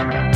Podcast.